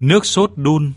Nước sốt đun.